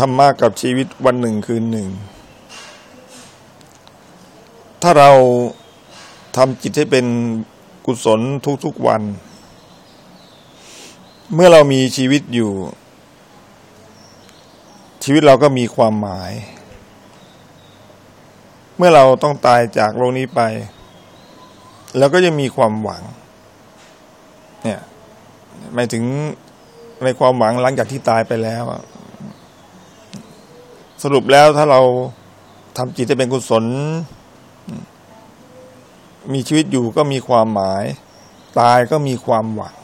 ธรรมะกับชีวิตวันหนึ่งคืนหนึ่ง ถ้าเราทำจิตให้เป็นกุศลทุกๆวัน เมื่อเรามีชีวิตอยู่ ชีวิตเราก็มีความหมาย เมื่อเราต้องตายจากโลกนี้ไปเราก็จะมีความหวัง เนี่ยหมายถึงในความหวังหลังจากที่ตายไปแล้ว สรุปแล้วถ้าเราทำจิตให้เป็นกุศล มีชีวิตอยู่ก็มีความหมาย ตายก็มีความหวัง